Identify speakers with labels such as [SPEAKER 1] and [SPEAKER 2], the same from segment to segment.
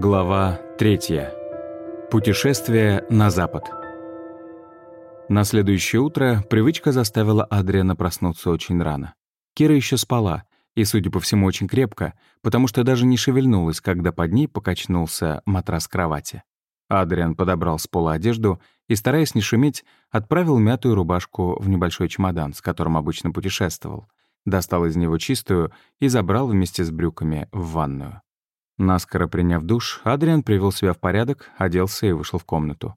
[SPEAKER 1] Глава 3. Путешествие на запад. На следующее утро привычка заставила Адриана проснуться очень рано. Кира еще спала, и, судя по всему, очень крепко, потому что даже не шевельнулась, когда под ней покачнулся матрас кровати. Адриан подобрал с пола одежду и, стараясь не шуметь, отправил мятую рубашку в небольшой чемодан, с которым обычно путешествовал, достал из него чистую и забрал вместе с брюками в ванную. Наскоро приняв душ, Адриан привел себя в порядок, оделся и вышел в комнату.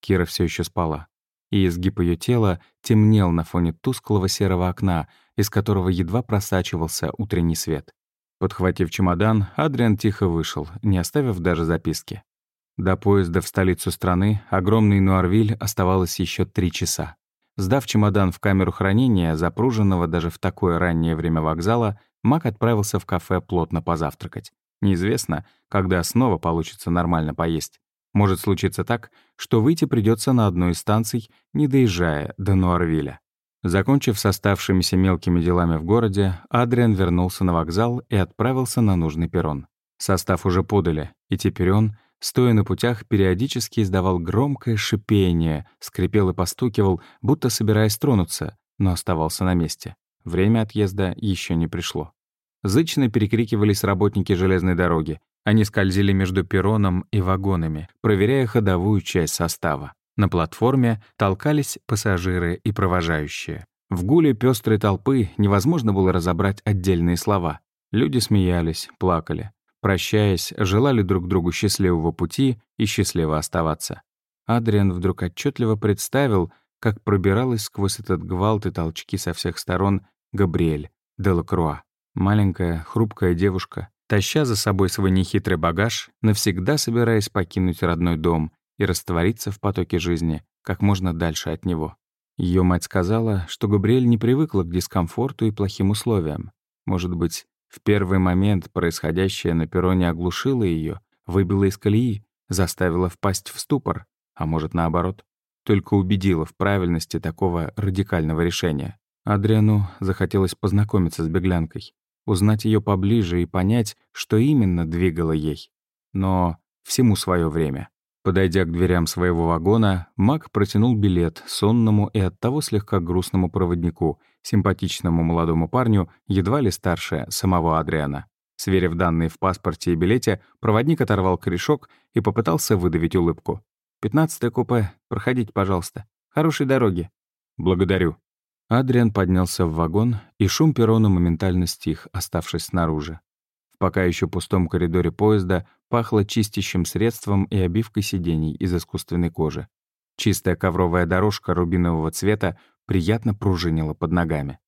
[SPEAKER 1] Кира все еще спала, и изгиб ее тела темнел на фоне тусклого серого окна, из которого едва просачивался утренний свет. Подхватив чемодан, Адриан тихо вышел, не оставив даже записки. До поезда в столицу страны, огромный Нуарвиль, оставалось еще три часа. Сдав чемодан в камеру хранения, запруженного даже в такое раннее время вокзала, Мак отправился в кафе плотно позавтракать. Неизвестно, когда снова получится нормально поесть. Может случиться так, что выйти придется на одну из станций, не доезжая до Нуарвиля. Закончив с оставшимися мелкими делами в городе, Адриан вернулся на вокзал и отправился на нужный перрон. Состав уже подали, и теперь он, стоя на путях, периодически издавал громкое шипение, скрипел и постукивал, будто собираясь тронуться, но оставался на месте. Время отъезда еще не пришло. Зычно перекрикивались работники железной дороги. Они скользили между перроном и вагонами, проверяя ходовую часть состава. На платформе толкались пассажиры и провожающие. В гуле пестрой толпы невозможно было разобрать отдельные слова. Люди смеялись, плакали. Прощаясь, желали друг другу счастливого пути и счастливо оставаться. Адриан вдруг отчетливо представил, как пробиралась сквозь этот гвалт и толчки со всех сторон Габриэль Делакруа. Маленькая, хрупкая девушка, таща за собой свой нехитрый багаж, навсегда собираясь покинуть родной дом и раствориться в потоке жизни как можно дальше от него. Ее мать сказала, что Габриэль не привыкла к дискомфорту и плохим условиям. Может быть, в первый момент происходящее на перроне оглушило ее, выбило из колеи, заставило впасть в ступор, а может, наоборот, только убедило в правильности такого радикального решения. Адриану захотелось познакомиться с беглянкой, узнать ее поближе и понять, что именно двигало ей. Но всему свое время. Подойдя к дверям своего вагона, Мак протянул билет сонному и оттого слегка грустному проводнику, симпатичному молодому парню, едва ли старше самого Адриана. Сверив данные в паспорте и билете, проводник оторвал корешок и попытался выдавить улыбку. «Пятнадцатое купе. Проходите, пожалуйста. Хорошей дороги». «Благодарю», Адриан поднялся в вагон, и шум перрона моментально стих, оставшись снаружи. В пока еще пустом коридоре поезда пахло чистящим средством и обивкой сидений из искусственной кожи. Чистая ковровая дорожка рубинового цвета приятно пружинила под ногами.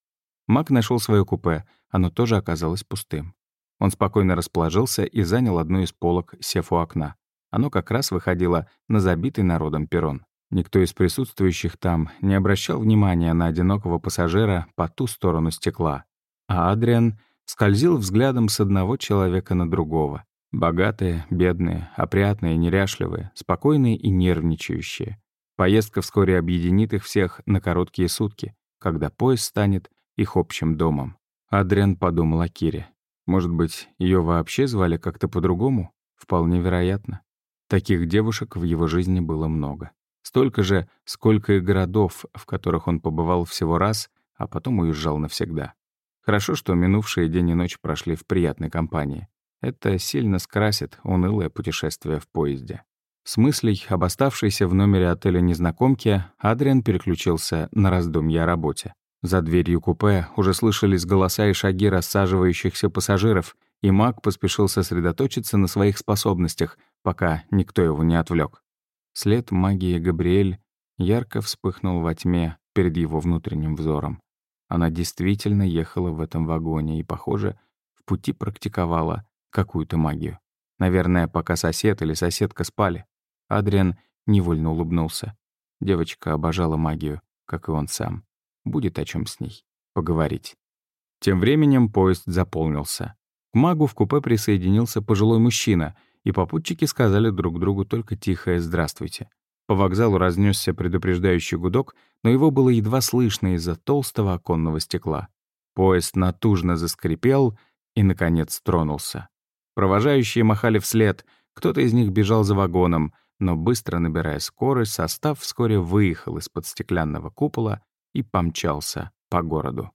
[SPEAKER 1] Мак нашел свое купе, оно тоже оказалось пустым. Он спокойно расположился и занял одну из полок, сев у окна. Оно как раз выходило на забитый народом перрон. Никто из присутствующих там не обращал внимания на одинокого пассажира по ту сторону стекла, а Адриан скользил взглядом с одного человека на другого. Богатые, бедные, опрятные, неряшливые, спокойные и нервничающие. Поездка вскоре объединит их всех на короткие сутки, когда поезд станет их общим домом. Адриан подумал о Кире. Может быть, ее вообще звали как-то по-другому? Вполне вероятно. Таких девушек в его жизни было много. Столько же, сколько и городов, в которых он побывал всего раз, а потом уезжал навсегда. Хорошо, что минувшие день и ночь прошли в приятной компании. Это сильно скрасит унылое путешествие в поезде. С мыслей об оставшейся в номере отеля незнакомке Адриан переключился на раздумья о работе. За дверью купе уже слышались голоса и шаги рассаживающихся пассажиров, и Мак поспешил сосредоточиться на своих способностях, пока никто его не отвлек. След магии Габриэль ярко вспыхнул во тьме перед его внутренним взором. Она действительно ехала в этом вагоне и, похоже, в пути практиковала какую-то магию. Наверное, пока сосед или соседка спали. Адриан невольно улыбнулся. Девочка обожала магию, как и он сам. Будет о чем с ней поговорить. Тем временем поезд заполнился. К магу в купе присоединился пожилой мужчина — и попутчики сказали друг другу только тихое «здравствуйте». По вокзалу разнесся предупреждающий гудок, но его было едва слышно из-за толстого оконного стекла. Поезд натужно заскрипел и, наконец, тронулся. Провожающие махали вслед, кто-то из них бежал за вагоном, но быстро набирая скорость, состав вскоре выехал из-под стеклянного купола и помчался по городу.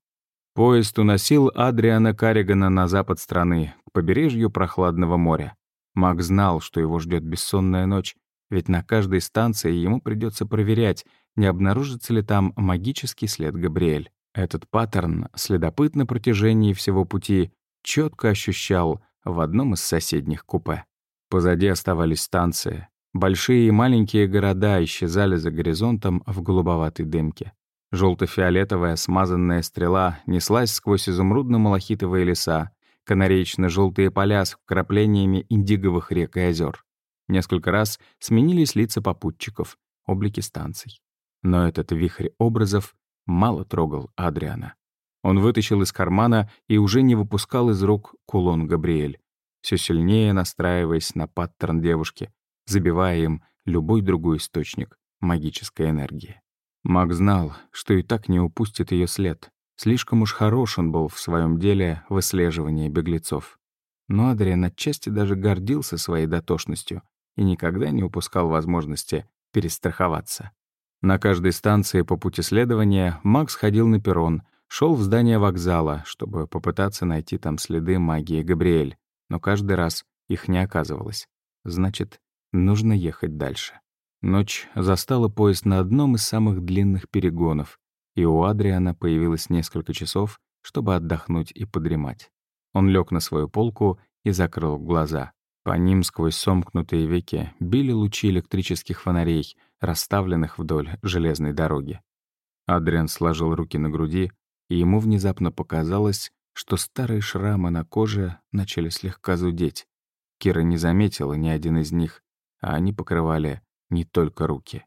[SPEAKER 1] Поезд уносил Адриана Карригана на запад страны, к побережью прохладного моря. Мак знал, что его ждет бессонная ночь, ведь на каждой станции ему придется проверять, не обнаружится ли там магический след Габриэль. Этот паттерн следопыт на протяжении всего пути четко ощущал в одном из соседних купе. Позади оставались станции. Большие и маленькие города исчезали за горизонтом в голубоватой дымке. Желто-фиолетовая смазанная стрела неслась сквозь изумрудно-малахитовые леса, канареечно-желтые поля с вкраплениями индиговых рек и озер. Несколько раз сменились лица попутчиков, облики станций. Но этот вихрь образов мало трогал Адриана. Он вытащил из кармана и уже не выпускал из рук кулон Габриэль, все сильнее настраиваясь на паттерн девушки, забивая им любой другой источник магической энергии. Маг знал, что и так не упустит ее след. Слишком уж хорош он был в своем деле выслеживания беглецов. Но Адриан отчасти даже гордился своей дотошностью и никогда не упускал возможности перестраховаться. На каждой станции по пути следования Макс ходил на перрон, шел в здание вокзала, чтобы попытаться найти там следы магии Габриэль, но каждый раз их не оказывалось. Значит, нужно ехать дальше. Ночь застала поезд на одном из самых длинных перегонов, и у Адриана появилось несколько часов, чтобы отдохнуть и подремать. Он лег на свою полку и закрыл глаза. По ним сквозь сомкнутые веки били лучи электрических фонарей, расставленных вдоль железной дороги. Адриан сложил руки на груди, и ему внезапно показалось, что старые шрамы на коже начали слегка зудеть. Кира не заметила ни один из них, а они покрывали не только руки.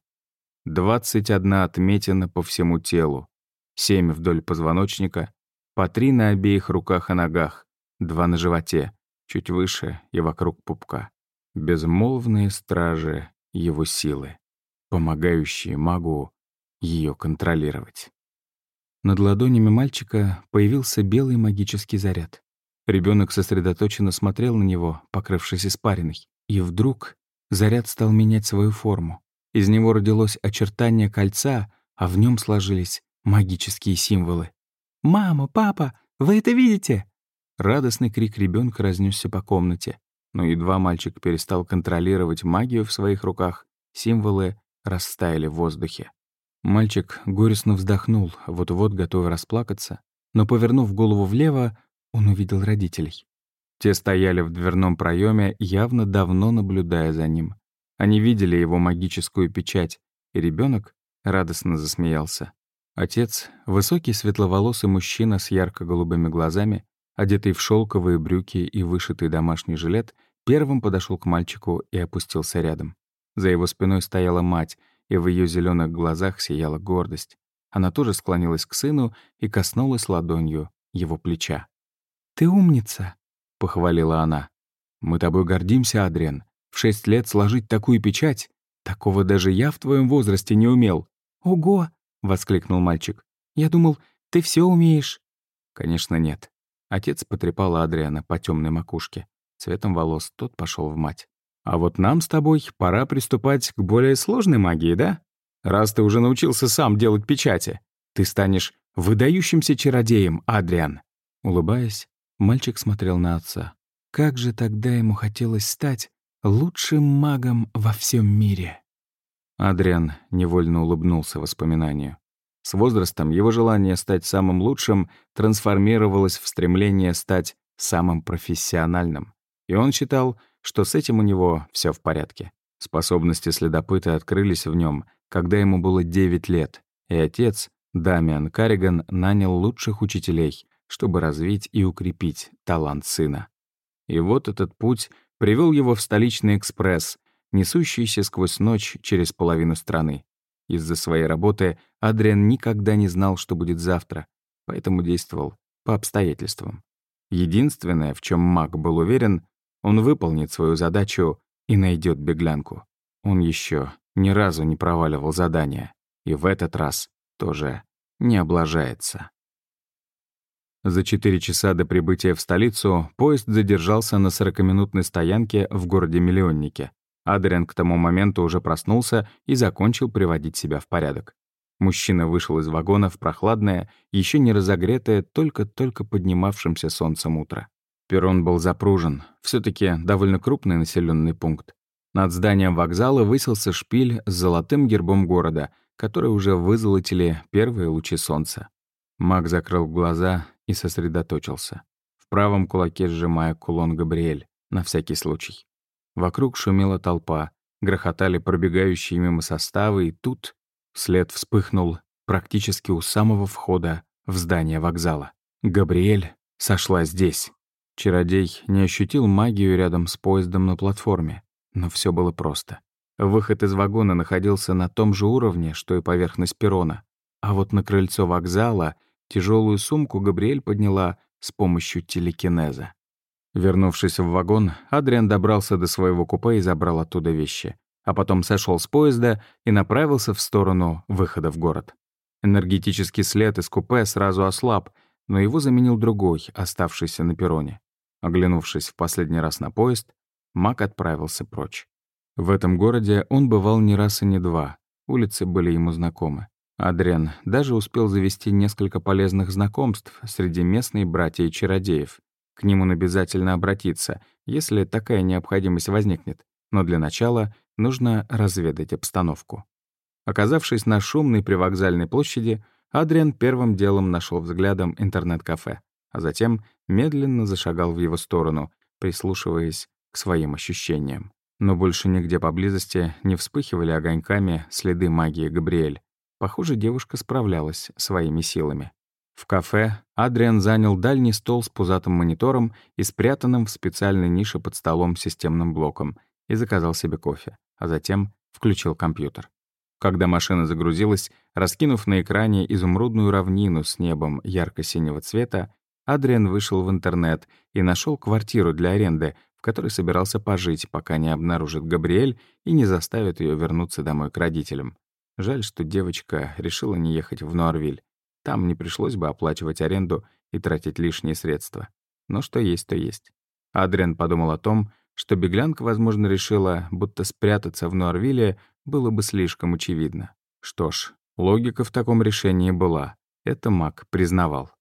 [SPEAKER 1] Двадцать одна отметина по всему телу, семь вдоль позвоночника, по три на обеих руках и ногах, два на животе, чуть выше и вокруг пупка. Безмолвные стражи его силы, помогающие магу ее контролировать. Над ладонями мальчика появился белый магический заряд. Ребенок сосредоточенно смотрел на него, покрывшись испариной. И вдруг заряд стал менять свою форму. Из него родилось очертание кольца, а в нем сложились магические символы. «Мама, папа, вы это видите?» Радостный крик ребенка разнесся по комнате. Но едва мальчик перестал контролировать магию в своих руках, символы растаяли в воздухе. Мальчик горестно вздохнул, вот-вот готовый расплакаться, но, повернув голову влево, он увидел родителей. Те стояли в дверном проеме, явно давно наблюдая за ним. Они видели его магическую печать, и ребенок радостно засмеялся. Отец, высокий светловолосый мужчина с ярко-голубыми глазами, одетый в шелковые брюки и вышитый домашний жилет, первым подошел к мальчику и опустился рядом. За его спиной стояла мать, и в ее зеленых глазах сияла гордость. Она тоже склонилась к сыну и коснулась ладонью его плеча. «Ты умница», — похвалила она. «Мы тобой гордимся, Адриан. В шесть лет сложить такую печать? Такого даже я в твоем возрасте не умел». «Ого!» — воскликнул мальчик. «Я думал, ты все умеешь». «Конечно, нет. Отец потрепал Адриана по темной макушке. Цветом волос тот пошел в мать. «А вот нам с тобой пора приступать к более сложной магии, да? Раз ты уже научился сам делать печати, ты станешь выдающимся чародеем, Адриан». Улыбаясь, мальчик смотрел на отца. Как же тогда ему хотелось стать лучшим магом во всем мире. Адриан невольно улыбнулся воспоминанию. С возрастом его желание стать самым лучшим трансформировалось в стремление стать самым профессиональным. И он считал, что с этим у него все в порядке. Способности следопыта открылись в нем, когда ему было 9 лет, и отец, Дамиан Карриган, нанял лучших учителей, чтобы развить и укрепить талант сына. И вот этот путь привел его в столичный экспресс, несущийся сквозь ночь через половину страны. Из-за своей работы Адриан никогда не знал, что будет завтра, поэтому действовал по обстоятельствам. Единственное, в чем маг был уверен, он выполнит свою задачу и найдет беглянку. Он еще ни разу не проваливал задания, и в этот раз тоже не облажается. За четыре часа до прибытия в столицу поезд задержался на 40-минутной стоянке в городе-миллионнике. Адриан к тому моменту уже проснулся и закончил приводить себя в порядок. Мужчина вышел из вагона в прохладное, еще не разогретое, только-только поднимавшимся солнцем утро. Перрон был запружен, все таки довольно крупный населенный пункт. Над зданием вокзала высился шпиль с золотым гербом города, который уже вызолотили первые лучи солнца. Маг закрыл глаза и сосредоточился. В правом кулаке сжимая кулон Габриэль, на всякий случай. Вокруг шумела толпа, грохотали пробегающие мимо составы, и тут след вспыхнул практически у самого входа в здание вокзала. Габриэль сошла здесь. Чародей не ощутил магию рядом с поездом на платформе, но все было просто. Выход из вагона находился на том же уровне, что и поверхность перрона. А вот на крыльцо вокзала тяжелую сумку Габриэль подняла с помощью телекинеза. Вернувшись в вагон, Адриан добрался до своего купе и забрал оттуда вещи, а потом сошел с поезда и направился в сторону выхода в город. Энергетический след из купе сразу ослаб, но его заменил другой, оставшийся на перроне. Оглянувшись в последний раз на поезд, Мак отправился прочь. В этом городе он бывал не раз и не два, улицы были ему знакомы. Адриан даже успел завести несколько полезных знакомств среди местной братьев чародеев, к ним он обязательно обратится, если такая необходимость возникнет. Но для начала нужно разведать обстановку. Оказавшись на шумной привокзальной площади, Адриан первым делом нашел взглядом интернет-кафе, а затем медленно зашагал в его сторону, прислушиваясь к своим ощущениям. Но больше нигде поблизости не вспыхивали огоньками следы магии Габриэль. Похоже, девушка справлялась своими силами. В кафе Адриан занял дальний стол с пузатым монитором и спрятанным в специальной нише под столом системным блоком и заказал себе кофе, а затем включил компьютер. Когда машина загрузилась, раскинув на экране изумрудную равнину с небом ярко-синего цвета, Адриан вышел в интернет и нашел квартиру для аренды, в которой собирался пожить, пока не обнаружит Габриэль и не заставит ее вернуться домой к родителям. Жаль, что девочка решила не ехать в Нуарвиль. Там не пришлось бы оплачивать аренду и тратить лишние средства. Но что есть, то есть. Адриан подумал о том, что беглянка, возможно, решила, будто спрятаться в Нуарвилле было бы слишком очевидно. Что ж, логика в таком решении была. Это Мак признавал.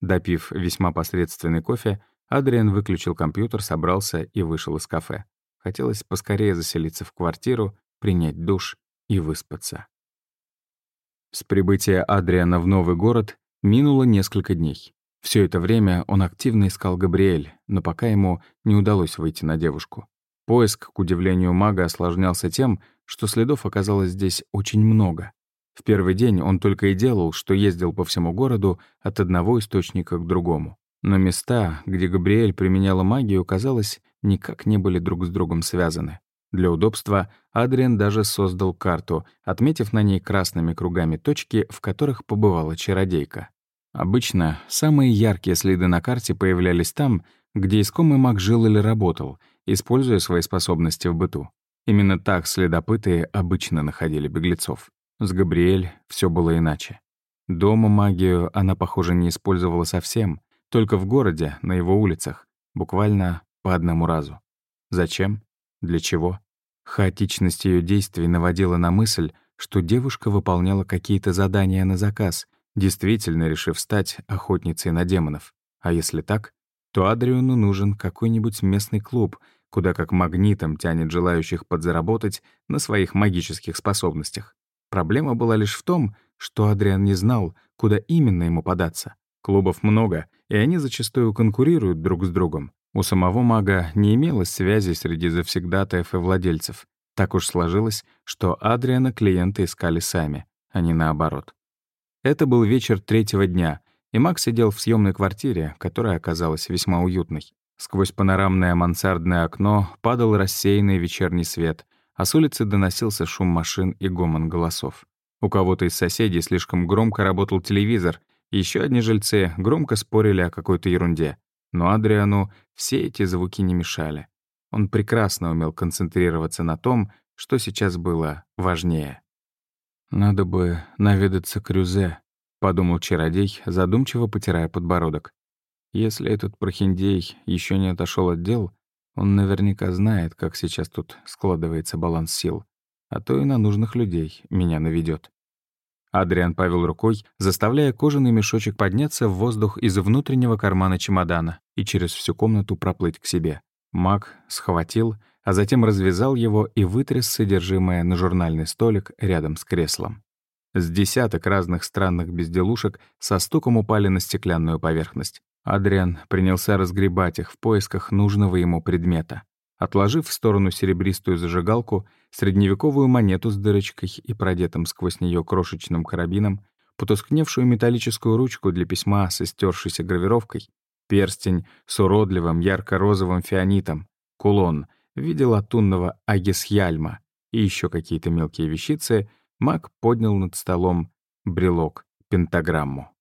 [SPEAKER 1] Допив весьма посредственный кофе, Адриан выключил компьютер, собрался и вышел из кафе. Хотелось поскорее заселиться в квартиру, принять душ и выспаться. С прибытия Адриана в новый город минуло несколько дней. Все это время он активно искал Габриэль, но пока ему не удалось выйти на девушку. Поиск, к удивлению мага, осложнялся тем, что следов оказалось здесь очень много. В первый день он только и делал, что ездил по всему городу от одного источника к другому. Но места, где Габриэль применяла магию, казалось, никак не были друг с другом связаны. Для удобства Адриан даже создал карту, отметив на ней красными кругами точки, в которых побывала чародейка. Обычно самые яркие следы на карте появлялись там, где искомый маг жил или работал, используя свои способности в быту. Именно так следопыты обычно находили беглецов. С Габриэль все было иначе. Дома магию она, похоже, не использовала совсем, только в городе, на его улицах, буквально по одному разу. Зачем? Для чего? Хаотичность ее действий наводила на мысль, что девушка выполняла какие-то задания на заказ, действительно решив стать охотницей на демонов. А если так, то Адриану нужен какой-нибудь местный клуб, куда как магнитом тянет желающих подзаработать на своих магических способностях. Проблема была лишь в том, что Адриан не знал, куда именно ему податься. Клубов много, и они зачастую конкурируют друг с другом. У самого мага не имелось связи среди завсегдатаев и владельцев. Так уж сложилось, что Адриана клиенты искали сами, а не наоборот. Это был вечер третьего дня, и Маг сидел в съемной квартире, которая оказалась весьма уютной. Сквозь панорамное мансардное окно падал рассеянный вечерний свет, а с улицы доносился шум машин и гомон голосов. У кого-то из соседей слишком громко работал телевизор, еще одни жильцы громко спорили о какой-то ерунде. Но Адриану все эти звуки не мешали. Он прекрасно умел концентрироваться на том, что сейчас было важнее. «Надо бы наведаться к Рюзе», — подумал чародей, задумчиво потирая подбородок. Если этот прохиндей еще не отошел от дел, он наверняка знает, как сейчас тут складывается баланс сил, а то и на нужных людей меня наведет. Адриан повел рукой, заставляя кожаный мешочек подняться в воздух из внутреннего кармана чемодана и через всю комнату проплыть к себе. Маг схватил, а затем развязал его и вытряс содержимое на журнальный столик рядом с креслом. С десяток разных странных безделушек со стуком упали на стеклянную поверхность. Адриан принялся разгребать их в поисках нужного ему предмета. Отложив в сторону серебристую зажигалку, средневековую монету с дырочкой и продетым сквозь нее крошечным карабином, потускневшую металлическую ручку для письма со стершейся гравировкой, перстень с уродливым ярко-розовым фианитом, кулон в виде латунного агисьяльма и еще какие-то мелкие вещицы, маг поднял над столом брелок, пентаграмму.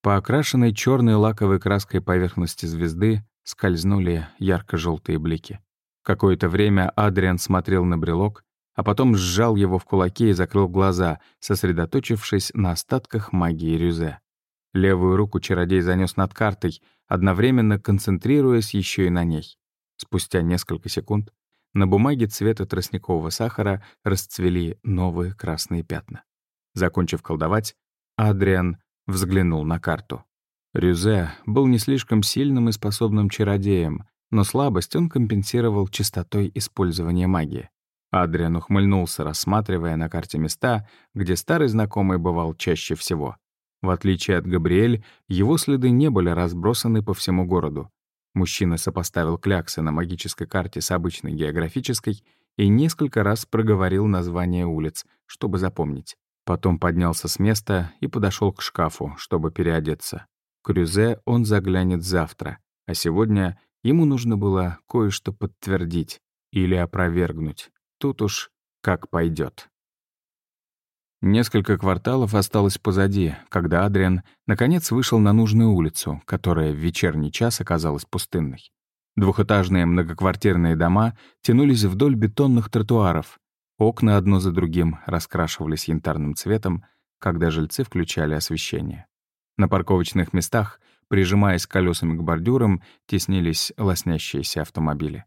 [SPEAKER 1] По окрашенной черной лаковой краской поверхности звезды скользнули ярко желтые блики. Какое-то время Адриан смотрел на брелок, а потом сжал его в кулаке и закрыл глаза, сосредоточившись на остатках магии Рюзе. Левую руку чародей занес над картой, одновременно концентрируясь еще и на ней. Спустя несколько секунд на бумаге цвета тростникового сахара расцвели новые красные пятна. Закончив колдовать, Адриан взглянул на карту. Рюзе был не слишком сильным и способным чародеем, но слабость он компенсировал частотой использования магии. Адриан ухмыльнулся, рассматривая на карте места, где старый знакомый бывал чаще всего. В отличие от Габриэль, его следы не были разбросаны по всему городу. Мужчина сопоставил кляксы на магической карте с обычной географической и несколько раз проговорил название улиц, чтобы запомнить. Потом поднялся с места и подошел к шкафу, чтобы переодеться. К Рюзе он заглянет завтра, а сегодня Ему нужно было кое-что подтвердить или опровергнуть. Тут уж как пойдет. Несколько кварталов осталось позади, когда Адриан наконец вышел на нужную улицу, которая в вечерний час оказалась пустынной. Двухэтажные многоквартирные дома тянулись вдоль бетонных тротуаров. Окна одно за другим раскрашивались янтарным цветом, когда жильцы включали освещение. На парковочных местах Прижимаясь колесами к бордюрам, теснились лоснящиеся автомобили.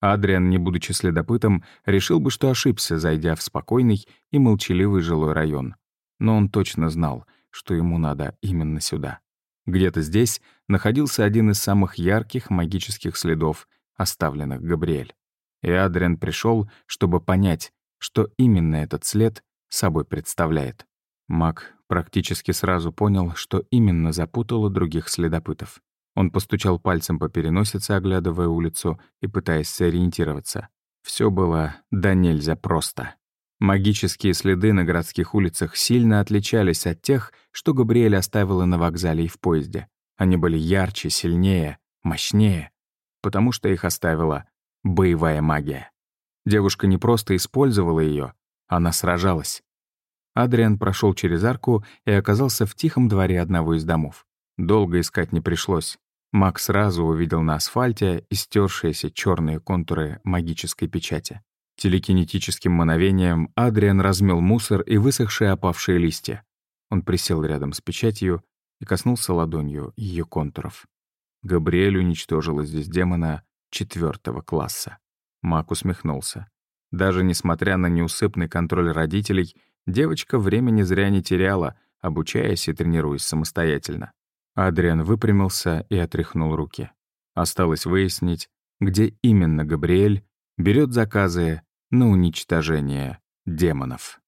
[SPEAKER 1] Адриан, не будучи следопытом, решил бы, что ошибся, зайдя в спокойный и молчаливый жилой район. Но он точно знал, что ему надо именно сюда. Где-то здесь находился один из самых ярких магических следов, оставленных Габриэль. И Адриан пришел, чтобы понять, что именно этот след собой представляет. Маг практически сразу понял, что именно запутало других следопытов. Он постучал пальцем по переносице, оглядывая улицу и пытаясь сориентироваться. Все было да нельзя просто. Магические следы на городских улицах сильно отличались от тех, что Габриэль оставила на вокзале и в поезде. Они были ярче, сильнее, мощнее, потому что их оставила боевая магия. Девушка не просто использовала ее, она сражалась. Адриан прошел через арку и оказался в тихом дворе одного из домов. Долго искать не пришлось. Мак сразу увидел на асфальте истершиеся черные контуры магической печати. Телекинетическим мановением Адриан размел мусор и высохшие опавшие листья. Он присел рядом с печатью и коснулся ладонью ее контуров. Габриэль уничтожила здесь демона четвертого класса. Мак усмехнулся. Даже несмотря на неусыпный контроль родителей, Девочка времени зря не теряла, обучаясь и тренируясь самостоятельно. Адриан выпрямился и отряхнул руки. Осталось выяснить, где именно Габриэль берет заказы на уничтожение демонов.